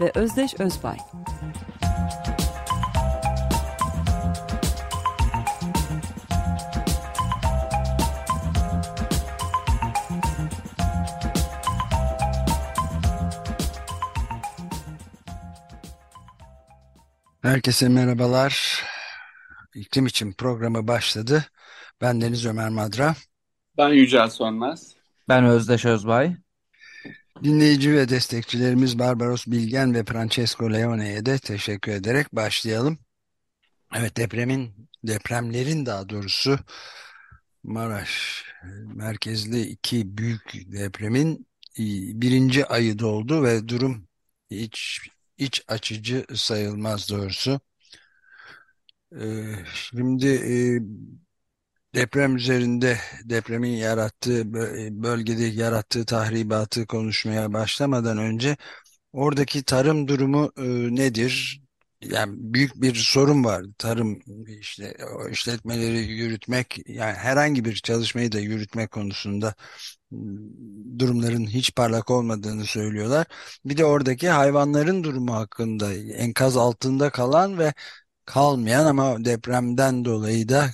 ve Özdeş Özbay. Herkese merhabalar. İklim için programı başladı. Ben Deniz Ömer Madra. Ben Yücel Sönmez. Ben Özdeş Özbay. Dinleyici ve destekçilerimiz Barbaros Bilgen ve Francesco Leone'ye de teşekkür ederek başlayalım. Evet depremin, depremlerin daha doğrusu Maraş merkezli iki büyük depremin birinci ayı doldu ve durum hiç iç açıcı sayılmaz doğrusu. Ee, şimdi e, deprem üzerinde depremin yarattığı bölgede yarattığı tahribatı konuşmaya başlamadan önce oradaki tarım durumu e, nedir? Yani büyük bir sorun var. Tarım işte işletmeleri yürütmek yani herhangi bir çalışmayı da yürütmek konusunda durumların hiç parlak olmadığını söylüyorlar. Bir de oradaki hayvanların durumu hakkında enkaz altında kalan ve kalmayan ama depremden dolayı da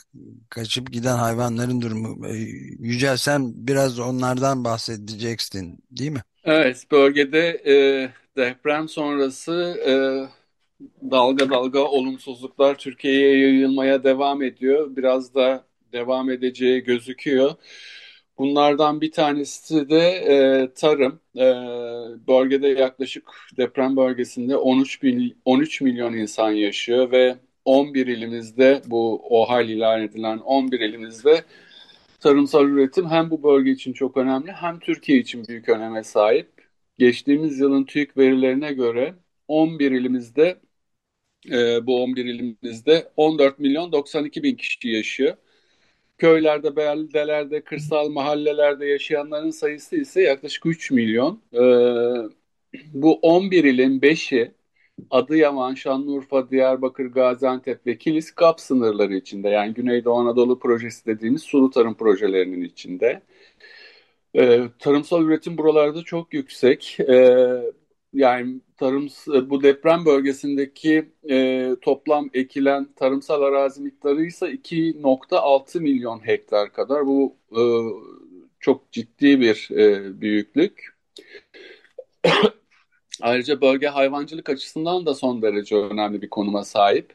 kaçıp giden hayvanların durumu. E, Yücel sen biraz onlardan bahsedeceksin değil mi? Evet bölgede e, deprem sonrası e, dalga dalga olumsuzluklar Türkiye'ye yayılmaya devam ediyor. Biraz da devam edeceği gözüküyor. Bunlardan bir tanesi de e, tarım. E, bölgede yaklaşık deprem bölgesinde 13, bin, 13 milyon insan yaşıyor ve 11 ilimizde bu OHAL ilan edilen 11 ilimizde tarımsal üretim hem bu bölge için çok önemli hem Türkiye için büyük öneme sahip. Geçtiğimiz yılın TÜİK verilerine göre 11 ilimizde e, bu 11 ilimizde 14 milyon 92 bin kişi yaşıyor. Köylerde, beldelerde, kırsal mahallelerde yaşayanların sayısı ise yaklaşık 3 milyon. E, bu 11 ilin 5'i Adıyaman, Şanlıurfa, Diyarbakır, Gaziantep ve Kilis GAP sınırları içinde yani Güneydoğu Anadolu projesi dediğimiz sulu tarım projelerinin içinde. Ee, tarımsal üretim buralarda çok yüksek. Ee, yani tarım bu deprem bölgesindeki e, toplam ekilen tarımsal arazi miktarı ise 2.6 milyon hektar kadar. Bu e, çok ciddi bir e, büyüklük. Ayrıca bölge hayvancılık açısından da son derece önemli bir konuma sahip.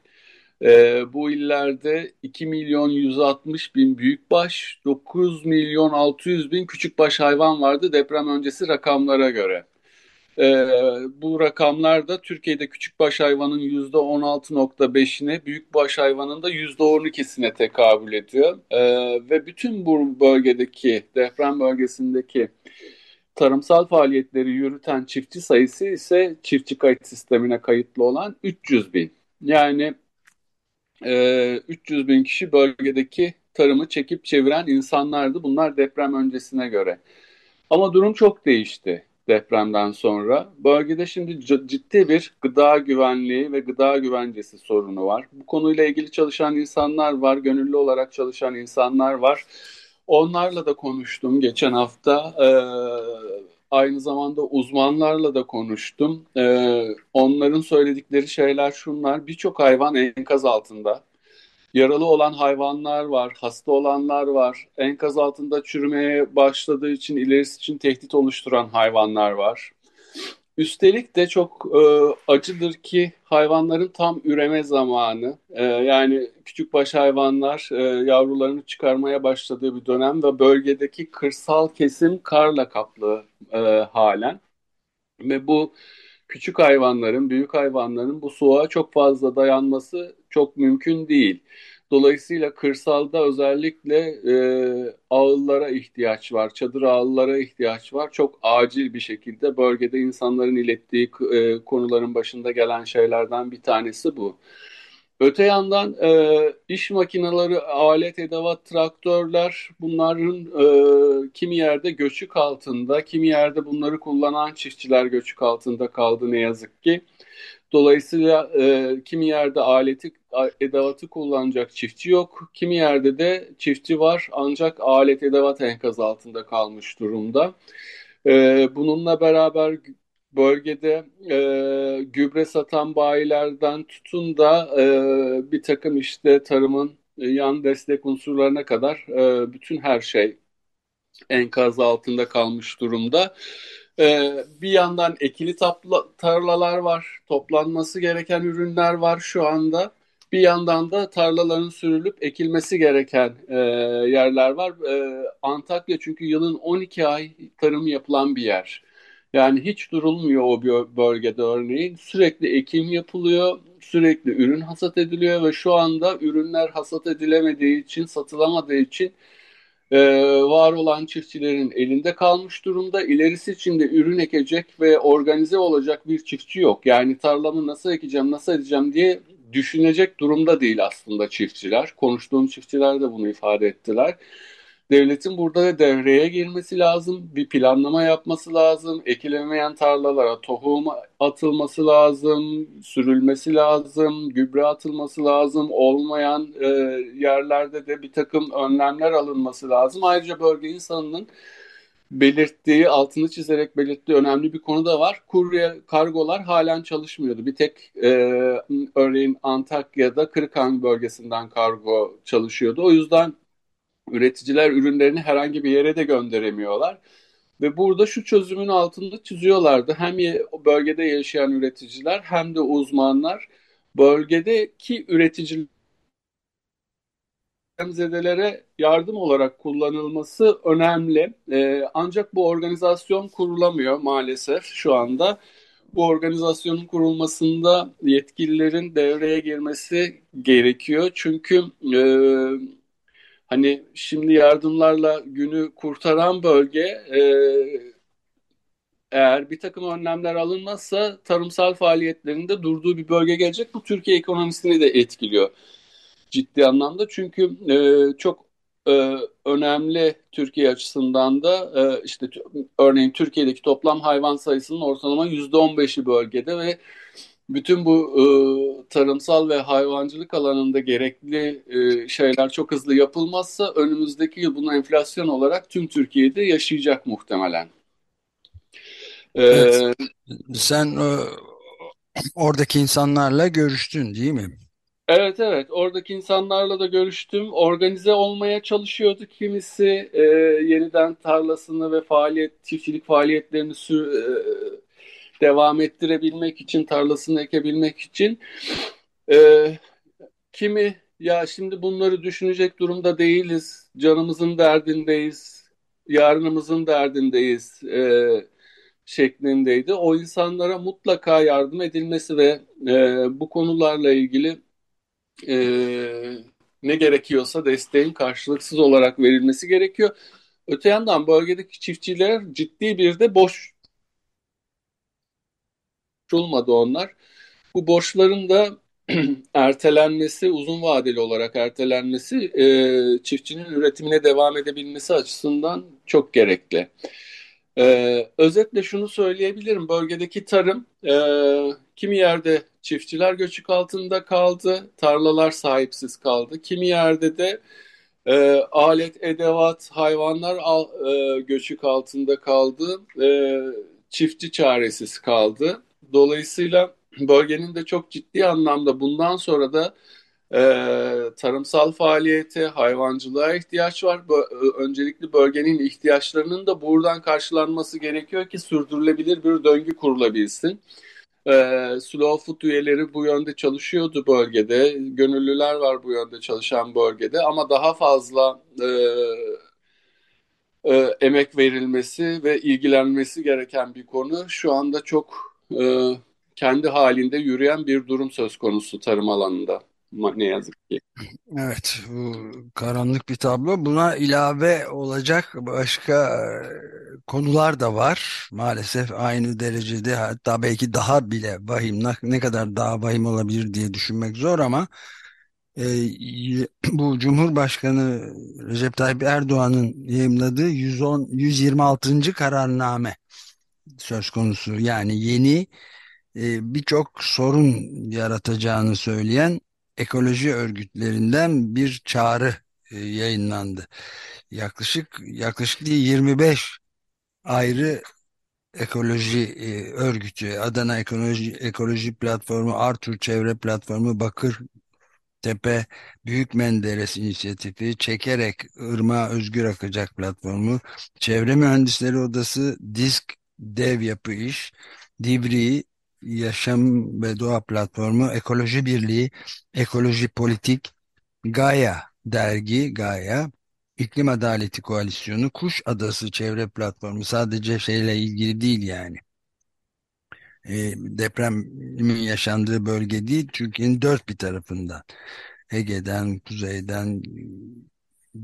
E, bu illerde 2 milyon 160 bin büyükbaş, 9 milyon 600 bin küçükbaş hayvan vardı deprem öncesi rakamlara göre. E, bu rakamlar da Türkiye'de küçükbaş hayvanın %16.5'ine, büyükbaş hayvanın da %12'sine tekabül ediyor. E, ve bütün bu bölgedeki, deprem bölgesindeki tarımsal faaliyetleri yürüten çiftçi sayısı ise çiftçi kayıt sistemine kayıtlı olan 300 bin. Yani e, 300 bin kişi bölgedeki tarımı çekip çeviren insanlardı. Bunlar deprem öncesine göre. Ama durum çok değişti depremden sonra. Bölgede şimdi ciddi bir gıda güvenliği ve gıda güvencesi sorunu var. Bu konuyla ilgili çalışan insanlar var, gönüllü olarak çalışan insanlar var. Onlarla da konuştum geçen hafta. Ee, aynı zamanda uzmanlarla da konuştum. Ee, onların söyledikleri şeyler şunlar. Birçok hayvan enkaz altında. Yaralı olan hayvanlar var, hasta olanlar var. Enkaz altında çürümeye başladığı için ilerisi için tehdit oluşturan hayvanlar var. Üstelik de çok e, acıdır ki hayvanların tam üreme zamanı. E, yani küçükbaş hayvanlar e, yavrularını çıkarmaya başladığı bir dönem ve bölgedeki kırsal kesim karla kaplı e, halen. Ve bu küçük hayvanların, büyük hayvanların bu soğuğa çok fazla dayanması çok mümkün değil. Dolayısıyla kırsalda özellikle e, ağıllara ihtiyaç var, çadır ağıllara ihtiyaç var. Çok acil bir şekilde bölgede insanların ilettiği e, konuların başında gelen şeylerden bir tanesi bu. Öte yandan e, iş makineleri, alet, edevat, traktörler bunların e, kimi yerde göçük altında, kimi yerde bunları kullanan çiftçiler göçük altında kaldı ne yazık ki. Dolayısıyla e, kimi yerde aleti, edevatı kullanacak çiftçi yok. Kimi yerde de çiftçi var ancak alet edevat enkaz altında kalmış durumda. E, bununla beraber bölgede e, gübre satan bayilerden tutun da e, bir takım işte tarımın yan destek unsurlarına kadar e, bütün her şey enkaz altında kalmış durumda. Ee, bir yandan ekili tarlalar var, toplanması gereken ürünler var şu anda. Bir yandan da tarlaların sürülüp ekilmesi gereken e, yerler var. E, Antakya çünkü yılın 12 ay tarım yapılan bir yer. Yani hiç durulmuyor o bölgede örneğin. Sürekli ekim yapılıyor, sürekli ürün hasat ediliyor ve şu anda ürünler hasat edilemediği için, satılamadığı için e, var olan çiftçilerin elinde kalmış durumda. İlerisi için de ürün ekecek ve organize olacak bir çiftçi yok. Yani tarlamı nasıl ekeceğim, nasıl edeceğim diye düşünecek durumda değil aslında çiftçiler. Konuştuğum çiftçiler de bunu ifade ettiler. Devletin burada da devreye girmesi lazım, bir planlama yapması lazım, ekilemeyen tarlalara tohum atılması lazım, sürülmesi lazım, gübre atılması lazım, olmayan e, yerlerde de bir takım önlemler alınması lazım. Ayrıca bölge insanının belirttiği, altını çizerek belirttiği önemli bir konu da var. Kurye kargolar halen çalışmıyordu. Bir tek e, örneğin Antakya'da Kırıkhan bölgesinden kargo çalışıyordu. O yüzden Üreticiler ürünlerini herhangi bir yere de gönderemiyorlar. Ve burada şu çözümün altında çiziyorlardı. Hem bölgede yaşayan üreticiler hem de uzmanlar bölgedeki üreticiler zedelere yardım olarak kullanılması önemli. Ee, ancak bu organizasyon kurulamıyor maalesef şu anda. Bu organizasyonun kurulmasında yetkililerin devreye girmesi gerekiyor. Çünkü e, Hani şimdi yardımlarla günü kurtaran bölge e, eğer bir takım önlemler alınmazsa tarımsal faaliyetlerinde durduğu bir bölge gelecek. Bu Türkiye ekonomisini de etkiliyor ciddi anlamda. Çünkü e, çok e, önemli Türkiye açısından da e, işte örneğin Türkiye'deki toplam hayvan sayısının ortalama %15'i bölgede ve bütün bu e, tarımsal ve hayvancılık alanında gerekli e, şeyler çok hızlı yapılmazsa önümüzdeki yıl bunu enflasyon olarak tüm Türkiye'de yaşayacak muhtemelen. E, evet. Sen e, oradaki insanlarla görüştün değil mi? Evet evet oradaki insanlarla da görüştüm. Organize olmaya çalışıyordu kimisi e, yeniden tarlasını ve faaliyet çiftçilik faaliyetlerini sür, e, devam ettirebilmek için, tarlasını ekebilmek için. E, kimi ya şimdi bunları düşünecek durumda değiliz, canımızın derdindeyiz, yarınımızın derdindeyiz e, şeklindeydi. O insanlara mutlaka yardım edilmesi ve e, bu konularla ilgili e, ne gerekiyorsa desteğin karşılıksız olarak verilmesi gerekiyor. Öte yandan bölgedeki çiftçiler ciddi bir de boş olmadı onlar. Bu borçların da ertelenmesi, uzun vadeli olarak ertelenmesi e, çiftçinin üretimine devam edebilmesi açısından çok gerekli. E, özetle şunu söyleyebilirim. Bölgedeki tarım e, kimi yerde çiftçiler göçük altında kaldı, tarlalar sahipsiz kaldı. Kimi yerde de e, alet, edevat, hayvanlar al, e, göçük altında kaldı, e, çiftçi çaresiz kaldı. Dolayısıyla bölgenin de çok ciddi anlamda bundan sonra da e, tarımsal faaliyete, hayvancılığa ihtiyaç var. Bö- öncelikli bölgenin ihtiyaçlarının da buradan karşılanması gerekiyor ki sürdürülebilir bir döngü kurulabilsin. E, Slow Food üyeleri bu yönde çalışıyordu bölgede. Gönüllüler var bu yönde çalışan bölgede ama daha fazla e, e, emek verilmesi ve ilgilenmesi gereken bir konu. Şu anda çok e, kendi halinde yürüyen bir durum söz konusu tarım alanında ne yazık ki. Evet, bu karanlık bir tablo. Buna ilave olacak başka e, konular da var. Maalesef aynı derecede hatta belki daha bile vahim, ne kadar daha vahim olabilir diye düşünmek zor ama e, bu Cumhurbaşkanı Recep Tayyip Erdoğan'ın yayımladığı 110, 126. kararname söz konusu. Yani yeni e, birçok sorun yaratacağını söyleyen ekoloji örgütlerinden bir çağrı e, yayınlandı. Yaklaşık yaklaşık değil 25 ayrı ekoloji e, örgütü, Adana Ekoloji Ekoloji Platformu, Artur Çevre Platformu, Bakır Tepe Büyük Menderes İnisiyatifi, Çekerek Irmağa Özgür Akacak Platformu, Çevre Mühendisleri Odası, Disk Dev Yapı İş, Divri Yaşam ve Doğa Platformu, Ekoloji Birliği, Ekoloji Politik, Gaia Dergi, Gaia, İklim Adaleti Koalisyonu, Kuş Adası Çevre Platformu sadece şeyle ilgili değil yani. E, depremin yaşandığı bölge değil, Türkiye'nin dört bir tarafından. Ege'den, kuzeyden,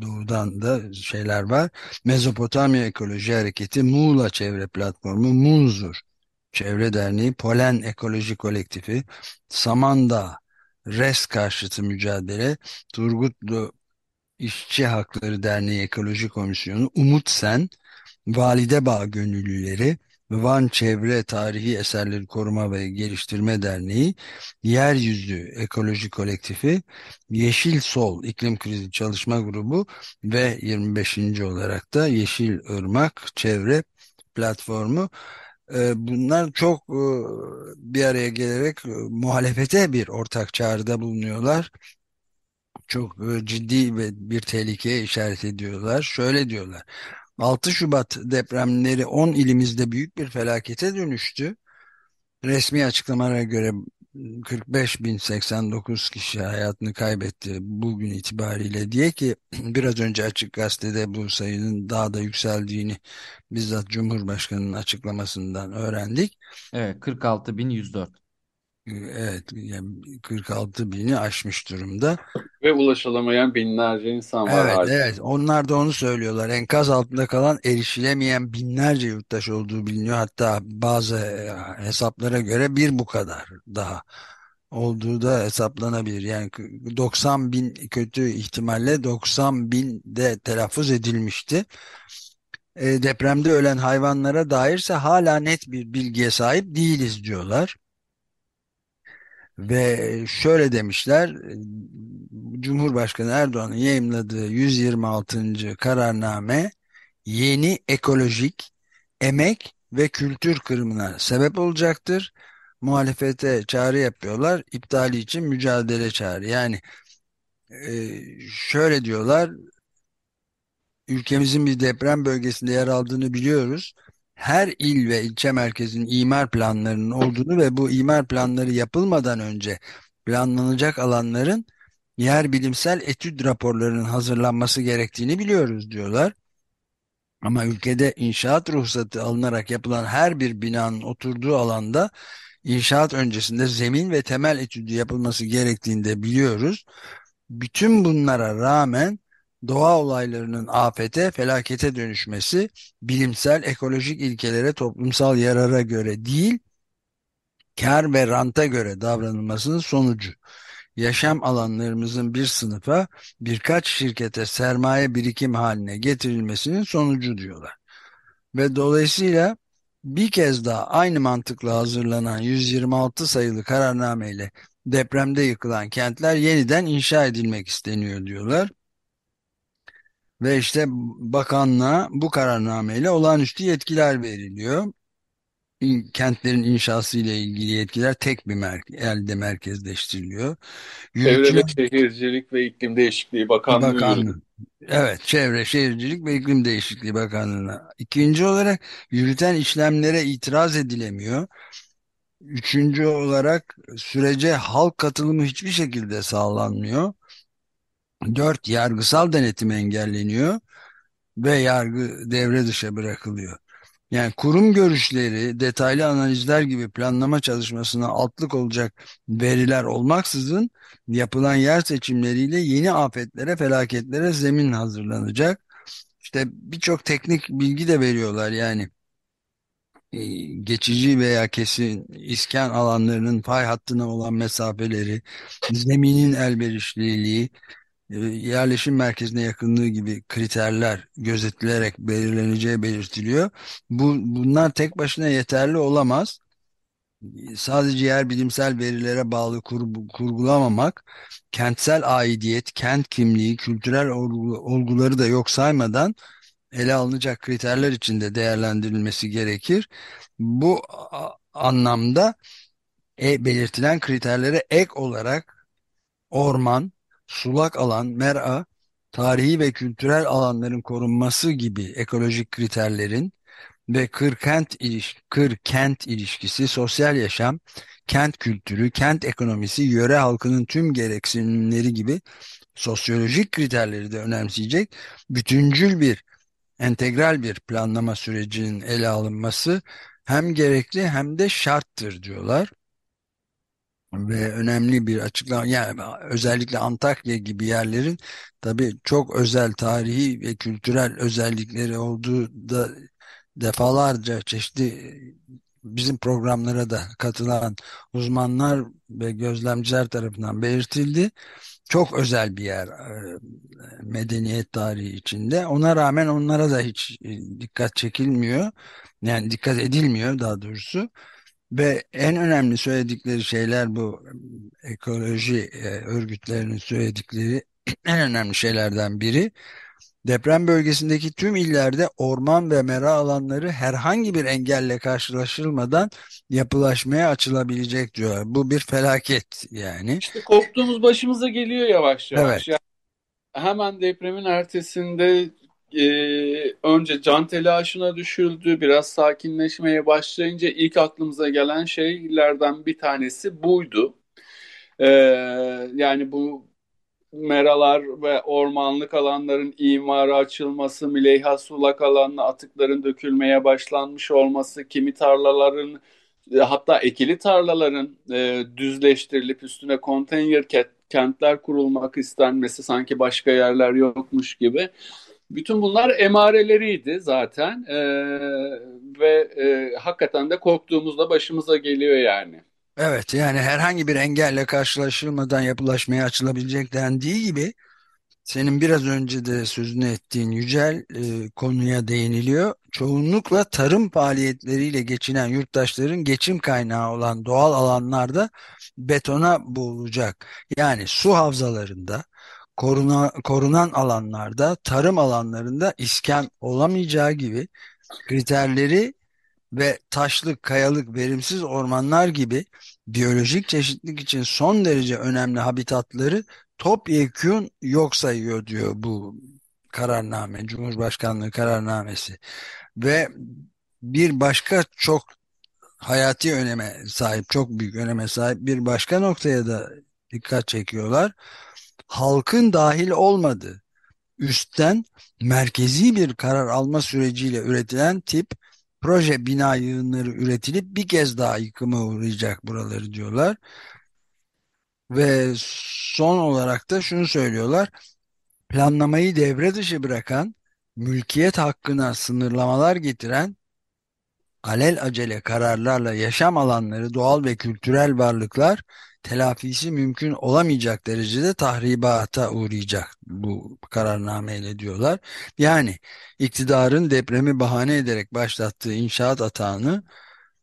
doğudan da şeyler var. Mezopotamya Ekoloji Hareketi, Muğla Çevre Platformu, Munzur Çevre Derneği, Polen Ekoloji Kolektifi, Samandağ Res Karşıtı Mücadele, Turgutlu İşçi Hakları Derneği Ekoloji Komisyonu, Umut Sen, Valide Bağ Gönüllüleri, Van Çevre Tarihi Eserleri Koruma ve Geliştirme Derneği, Yeryüzü Ekoloji Kolektifi, Yeşil Sol İklim Krizi Çalışma Grubu ve 25. olarak da Yeşil Irmak Çevre Platformu. Ee, bunlar çok e, bir araya gelerek e, muhalefete bir ortak çağrıda bulunuyorlar. Çok e, ciddi ve bir tehlikeye işaret ediyorlar. Şöyle diyorlar. 6 Şubat depremleri 10 ilimizde büyük bir felakete dönüştü. Resmi açıklamalara göre 45.089 kişi hayatını kaybetti bugün itibariyle diye ki biraz önce Açık Gazete'de bu sayının daha da yükseldiğini bizzat Cumhurbaşkanı'nın açıklamasından öğrendik. Evet 46.104. Evet yani 46 bini aşmış durumda. Ve ulaşılamayan binlerce insan var. Evet, evet. Onlar da onu söylüyorlar. Enkaz altında kalan erişilemeyen binlerce yurttaş olduğu biliniyor. Hatta bazı e, hesaplara göre bir bu kadar daha olduğu da hesaplanabilir. Yani 90 bin kötü ihtimalle 90 bin de telaffuz edilmişti. E, depremde ölen hayvanlara dairse hala net bir bilgiye sahip değiliz diyorlar. Ve şöyle demişler, Cumhurbaşkanı Erdoğan'ın yayımladığı 126. kararname yeni ekolojik, emek ve kültür kırımına sebep olacaktır. Muhalefete çağrı yapıyorlar, iptali için mücadele çağrı. Yani e, şöyle diyorlar, ülkemizin bir deprem bölgesinde yer aldığını biliyoruz her il ve ilçe merkezinin imar planlarının olduğunu ve bu imar planları yapılmadan önce planlanacak alanların yer bilimsel etüt raporlarının hazırlanması gerektiğini biliyoruz diyorlar. Ama ülkede inşaat ruhsatı alınarak yapılan her bir binanın oturduğu alanda inşaat öncesinde zemin ve temel etüdü yapılması gerektiğini de biliyoruz. Bütün bunlara rağmen doğa olaylarının afete, felakete dönüşmesi bilimsel, ekolojik ilkelere, toplumsal yarara göre değil, kar ve ranta göre davranılmasının sonucu. Yaşam alanlarımızın bir sınıfa, birkaç şirkete sermaye birikim haline getirilmesinin sonucu diyorlar. Ve dolayısıyla bir kez daha aynı mantıkla hazırlanan 126 sayılı kararnameyle depremde yıkılan kentler yeniden inşa edilmek isteniyor diyorlar. Ve işte bakanlığa bu kararnameyle olağanüstü yetkiler veriliyor. Kentlerin inşası ile ilgili yetkiler tek bir mer elde merkezleştiriliyor. Çevre ve Şehircilik ve İklim Değişikliği Bakanlığı. Bakanlığı. Evet, Çevre, Şehircilik ve İklim Değişikliği Bakanlığı'na. İkinci olarak yürüten işlemlere itiraz edilemiyor. Üçüncü olarak sürece halk katılımı hiçbir şekilde sağlanmıyor. Dört, yargısal denetim engelleniyor ve yargı devre dışı bırakılıyor. Yani kurum görüşleri, detaylı analizler gibi planlama çalışmasına altlık olacak veriler olmaksızın yapılan yer seçimleriyle yeni afetlere, felaketlere zemin hazırlanacak. İşte birçok teknik bilgi de veriyorlar yani e, geçici veya kesin iskan alanlarının fay hattına olan mesafeleri, zeminin elverişliliği, yerleşim merkezine yakınlığı gibi kriterler gözetilerek belirleneceği belirtiliyor. Bu, bunlar tek başına yeterli olamaz. Sadece yer bilimsel verilere bağlı kur, kurgulamamak, kentsel aidiyet, kent kimliği, kültürel olguları da yok saymadan ele alınacak kriterler içinde değerlendirilmesi gerekir. Bu anlamda e, belirtilen kriterlere ek olarak orman, sulak alan, mera, tarihi ve kültürel alanların korunması gibi ekolojik kriterlerin ve kır-kent iliş kır-kent ilişkisi, sosyal yaşam, kent kültürü, kent ekonomisi, yöre halkının tüm gereksinimleri gibi sosyolojik kriterleri de önemseyecek bütüncül bir entegral bir planlama sürecinin ele alınması hem gerekli hem de şarttır diyorlar. Ve önemli bir açıklama yani özellikle Antakya gibi yerlerin tabii çok özel tarihi ve kültürel özellikleri olduğu da defalarca çeşitli bizim programlara da katılan uzmanlar ve gözlemciler tarafından belirtildi çok özel bir yer e, medeniyet tarihi içinde. Ona rağmen onlara da hiç e, dikkat çekilmiyor. Yani dikkat edilmiyor daha doğrusu. Ve en önemli söyledikleri şeyler bu e, ekoloji örgütlerinin söyledikleri en önemli şeylerden biri Deprem bölgesindeki tüm illerde orman ve mera alanları herhangi bir engelle karşılaşılmadan yapılaşmaya açılabilecek diyor. Bu bir felaket yani. İşte korktuğumuz başımıza geliyor yavaş yavaş. Evet. Yani hemen depremin ertesinde e, önce can telaşına düşüldü. Biraz sakinleşmeye başlayınca ilk aklımıza gelen şeylerden bir tanesi buydu. E, yani bu meralar ve ormanlık alanların imarı açılması, Mileyha sulak alanına atıkların dökülmeye başlanmış olması, kimi tarlaların hatta ekili tarlaların e, düzleştirilip üstüne konteyner kentler kurulmak istenmesi sanki başka yerler yokmuş gibi. Bütün bunlar emareleriydi zaten e, ve e, hakikaten de korktuğumuzda başımıza geliyor yani. Evet yani herhangi bir engelle karşılaşılmadan yapılaşmaya açılabilecek dendiği gibi senin biraz önce de sözünü ettiğin Yücel e, konuya değiniliyor. Çoğunlukla tarım faaliyetleriyle geçinen yurttaşların geçim kaynağı olan doğal alanlarda betona boğulacak. Yani su havzalarında, koruna, korunan alanlarda, tarım alanlarında iskan olamayacağı gibi kriterleri ve taşlık, kayalık, verimsiz ormanlar gibi biyolojik çeşitlilik için son derece önemli habitatları topyekun yok sayıyor diyor bu kararname, Cumhurbaşkanlığı kararnamesi. Ve bir başka çok hayati öneme sahip, çok büyük öneme sahip bir başka noktaya da dikkat çekiyorlar. Halkın dahil olmadığı, üstten merkezi bir karar alma süreciyle üretilen tip proje bina yığınları üretilip bir kez daha yıkıma uğrayacak buraları diyorlar. Ve son olarak da şunu söylüyorlar. Planlamayı devre dışı bırakan, mülkiyet hakkına sınırlamalar getiren alel acele kararlarla yaşam alanları, doğal ve kültürel varlıklar telafisi mümkün olamayacak derecede tahribata uğrayacak bu kararnameyle diyorlar. Yani iktidarın depremi bahane ederek başlattığı inşaat atağını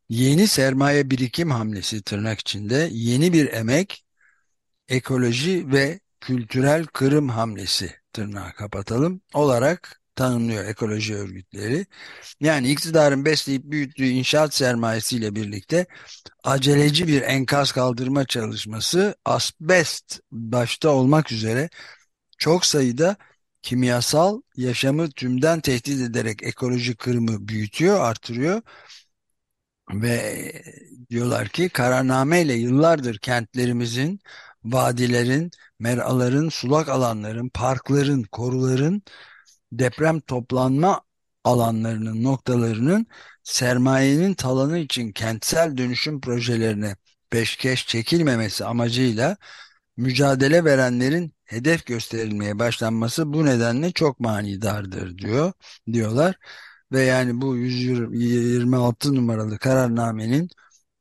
yeni sermaye birikim hamlesi tırnak içinde yeni bir emek, ekoloji ve kültürel kırım hamlesi tırnağı kapatalım olarak tanımlıyor ekoloji örgütleri. Yani iktidarın besleyip büyüttüğü inşaat sermayesiyle birlikte aceleci bir enkaz kaldırma çalışması asbest başta olmak üzere çok sayıda kimyasal yaşamı tümden tehdit ederek ekoloji kırımı büyütüyor, artırıyor ve diyorlar ki kararnameyle yıllardır kentlerimizin, vadilerin, meraların, sulak alanların, parkların, koruların deprem toplanma alanlarının noktalarının sermayenin talanı için kentsel dönüşüm projelerine peşkeş çekilmemesi amacıyla mücadele verenlerin hedef gösterilmeye başlanması bu nedenle çok manidardır diyor diyorlar. Ve yani bu 126 numaralı kararnamenin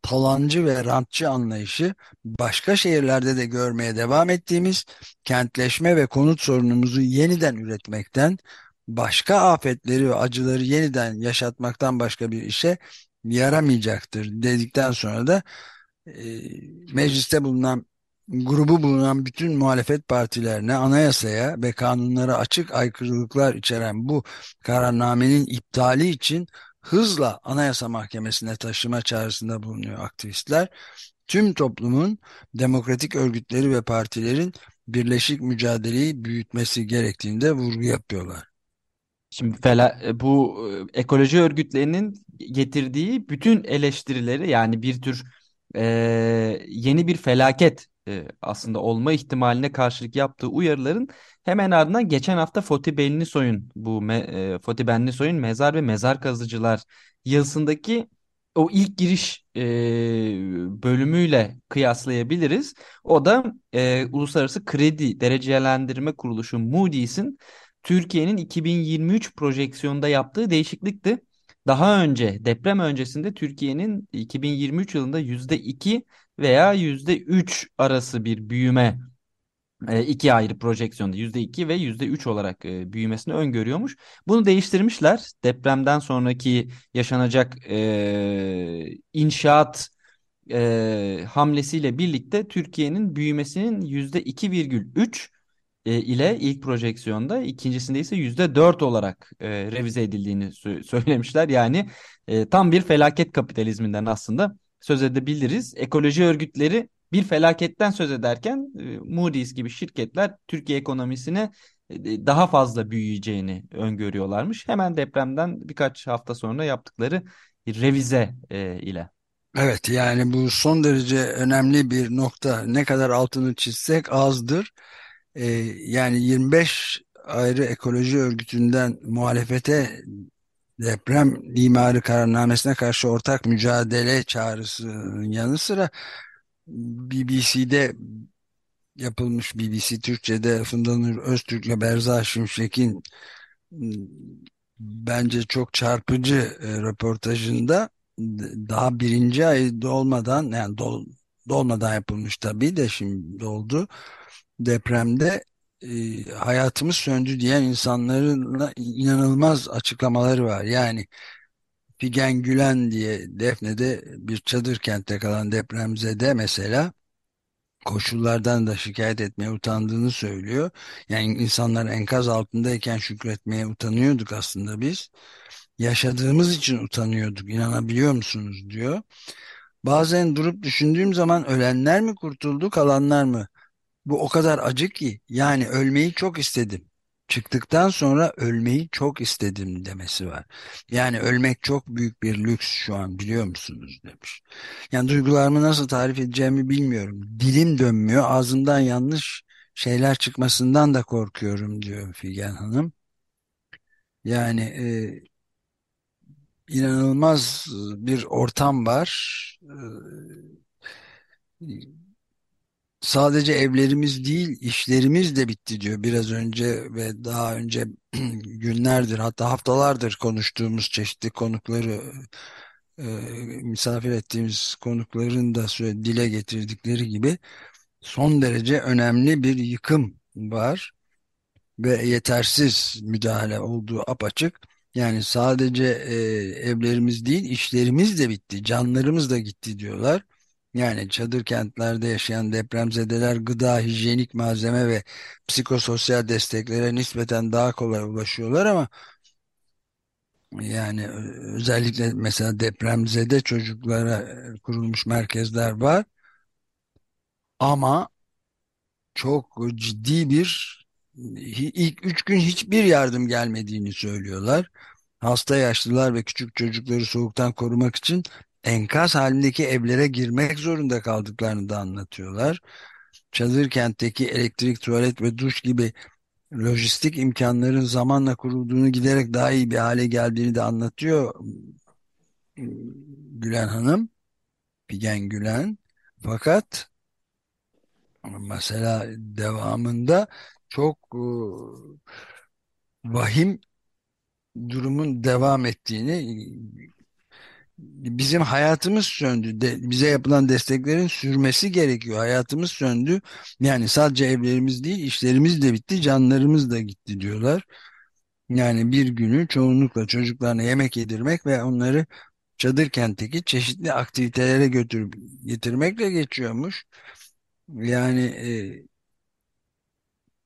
talancı ve rantçı anlayışı başka şehirlerde de görmeye devam ettiğimiz kentleşme ve konut sorunumuzu yeniden üretmekten başka afetleri ve acıları yeniden yaşatmaktan başka bir işe yaramayacaktır dedikten sonra da e, mecliste bulunan grubu bulunan bütün muhalefet partilerine, anayasaya ve kanunlara açık aykırılıklar içeren bu kararnamenin iptali için hızla Anayasa Mahkemesi'ne taşıma çağrısında bulunuyor aktivistler. Tüm toplumun, demokratik örgütleri ve partilerin birleşik mücadeleyi büyütmesi gerektiğinde vurgu yapıyorlar. Şimdi fela, e, bu e, ekoloji örgütlerinin getirdiği bütün eleştirileri yani bir tür e, yeni bir felaket e, aslında olma ihtimaline karşılık yaptığı uyarıların hemen ardından geçen hafta Foti Benlisoy'un bu me, e, Foti Benlisoy'un mezar ve mezar kazıcılar yazısındaki o ilk giriş e, bölümüyle kıyaslayabiliriz. O da e, Uluslararası Kredi Derecelendirme Kuruluşu Moody's'in Türkiye'nin 2023 projeksiyonunda yaptığı değişiklikti. Daha önce deprem öncesinde Türkiye'nin 2023 yılında %2 veya %3 arası bir büyüme iki ayrı projeksiyonda %2 ve %3 olarak e, büyümesini öngörüyormuş. Bunu değiştirmişler. Depremden sonraki yaşanacak e, inşaat e, hamlesiyle birlikte Türkiye'nin büyümesinin %2,3 e, ile ilk projeksiyonda ikincisinde ise %4 olarak e, revize edildiğini sö söylemişler. Yani e, tam bir felaket kapitalizminden aslında söz edebiliriz. Ekoloji örgütleri bir felaketten söz ederken e, Moody's gibi şirketler Türkiye ekonomisine e, daha fazla büyüyeceğini öngörüyorlarmış. Hemen depremden birkaç hafta sonra yaptıkları revize e, ile. Evet yani bu son derece önemli bir nokta. Ne kadar altını çizsek azdır. Yani 25 ayrı ekoloji örgütünden muhalefete deprem mimarı kararnamesine karşı ortak mücadele çağrısının yanı sıra BBC'de yapılmış BBC Türkçe'de Funda Nur Öztürk ve Berza Şimşek'in bence çok çarpıcı e, röportajında daha birinci ay dolmadan yani dol, dolmadan yapılmış tabii de şimdi oldu depremde e, hayatımız söndü diyen insanların inanılmaz açıklamaları var. Yani Figen Gülen diye Defne'de bir çadır kentte kalan depremzede mesela koşullardan da şikayet etmeye utandığını söylüyor. Yani insanlar enkaz altındayken şükretmeye utanıyorduk aslında biz. Yaşadığımız için utanıyorduk. İnanabiliyor musunuz diyor. Bazen durup düşündüğüm zaman ölenler mi kurtuldu, kalanlar mı? Bu o kadar acı ki yani ölmeyi çok istedim. Çıktıktan sonra ölmeyi çok istedim demesi var. Yani ölmek çok büyük bir lüks şu an biliyor musunuz demiş. Yani duygularımı nasıl tarif edeceğimi bilmiyorum. Dilim dönmüyor ağzımdan yanlış şeyler çıkmasından da korkuyorum diyor Figen Hanım. Yani e, inanılmaz bir ortam var. E, sadece evlerimiz değil işlerimiz de bitti diyor biraz önce ve daha önce günlerdir hatta haftalardır konuştuğumuz çeşitli konukları e, misafir ettiğimiz konukların da dile getirdikleri gibi son derece önemli bir yıkım var ve yetersiz müdahale olduğu apaçık. Yani sadece e, evlerimiz değil işlerimiz de bitti, canlarımız da gitti diyorlar. Yani çadır kentlerde yaşayan depremzedeler gıda, hijyenik malzeme ve psikososyal desteklere nispeten daha kolay ulaşıyorlar ama yani özellikle mesela depremzede çocuklara kurulmuş merkezler var ama çok ciddi bir ilk üç gün hiçbir yardım gelmediğini söylüyorlar. Hasta yaşlılar ve küçük çocukları soğuktan korumak için enkaz halindeki evlere girmek zorunda kaldıklarını da anlatıyorlar. Çadır kentteki elektrik, tuvalet ve duş gibi lojistik imkanların zamanla kurulduğunu giderek daha iyi bir hale geldiğini de anlatıyor Gülen Hanım, Figen Gülen. Fakat mesela devamında çok e, vahim durumun devam ettiğini bizim hayatımız söndü. De, bize yapılan desteklerin sürmesi gerekiyor. Hayatımız söndü. Yani sadece evlerimiz değil, işlerimiz de bitti, canlarımız da gitti diyorlar. Yani bir günü çoğunlukla çocuklarına yemek yedirmek ve onları çadır kentteki çeşitli aktivitelere götürüp getirmekle geçiyormuş. Yani e,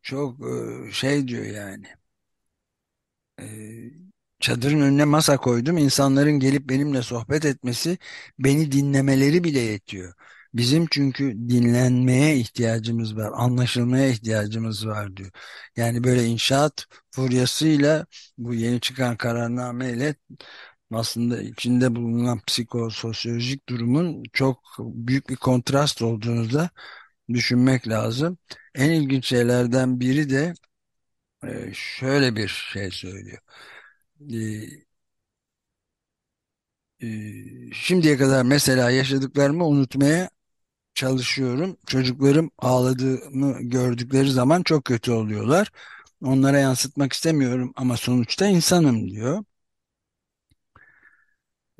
çok e, şey diyor yani. E, çadırın önüne masa koydum. İnsanların gelip benimle sohbet etmesi, beni dinlemeleri bile yetiyor. Bizim çünkü dinlenmeye ihtiyacımız var, anlaşılmaya ihtiyacımız var diyor. Yani böyle inşaat furyasıyla bu yeni çıkan kararnameyle aslında içinde bulunan psikososyolojik durumun çok büyük bir kontrast olduğunu da düşünmek lazım. En ilginç şeylerden biri de e, şöyle bir şey söylüyor. E, e, şimdiye kadar mesela yaşadıklarımı unutmaya çalışıyorum. Çocuklarım ağladığımı gördükleri zaman çok kötü oluyorlar. Onlara yansıtmak istemiyorum ama sonuçta insanım diyor.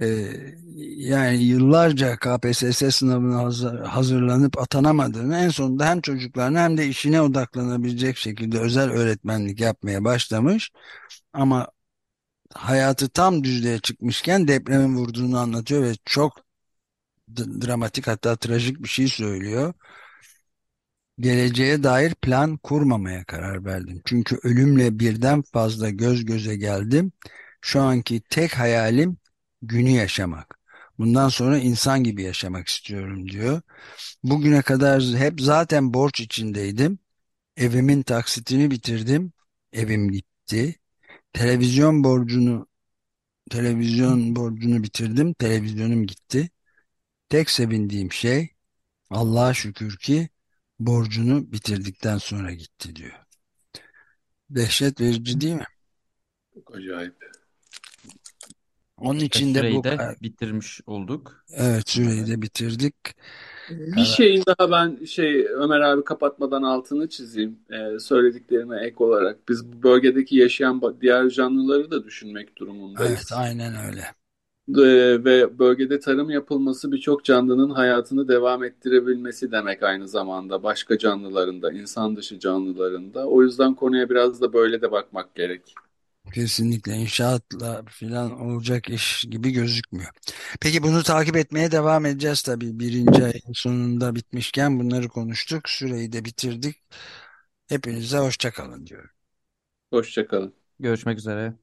Ee, yani yıllarca KPSS sınavına hazır, hazırlanıp atanamadığını en sonunda hem çocuklarına hem de işine odaklanabilecek şekilde özel öğretmenlik yapmaya başlamış. Ama hayatı tam düzlüğe çıkmışken depremin vurduğunu anlatıyor ve çok dramatik hatta trajik bir şey söylüyor. Geleceğe dair plan kurmamaya karar verdim. Çünkü ölümle birden fazla göz göze geldim. Şu anki tek hayalim günü yaşamak. Bundan sonra insan gibi yaşamak istiyorum diyor. Bugüne kadar hep zaten borç içindeydim. Evimin taksitini bitirdim. Evim gitti. Televizyon borcunu televizyon borcunu bitirdim. Televizyonum gitti. Tek sevindiğim şey Allah'a şükür ki borcunu bitirdikten sonra gitti diyor. Dehşet verici değil mi? Çok acayip. Onun için de bu de bitirmiş olduk. evet süreyi de bitirdik. Bir şeyin daha ben şey Ömer abi kapatmadan altını çizeyim. Ee, söylediklerime ek olarak biz bu bölgedeki yaşayan diğer canlıları da düşünmek durumundayız. Evet aynen öyle. Ee, ve bölgede tarım yapılması birçok canlının hayatını devam ettirebilmesi demek aynı zamanda. Başka canlılarında, insan dışı canlılarında. O yüzden konuya biraz da böyle de bakmak gerek. Kesinlikle inşaatla filan olacak iş gibi gözükmüyor. Peki bunu takip etmeye devam edeceğiz tabii. Birinci ayın sonunda bitmişken bunları konuştuk. Süreyi de bitirdik. Hepinize hoşça kalın diyorum. Hoşça kalın. Görüşmek üzere.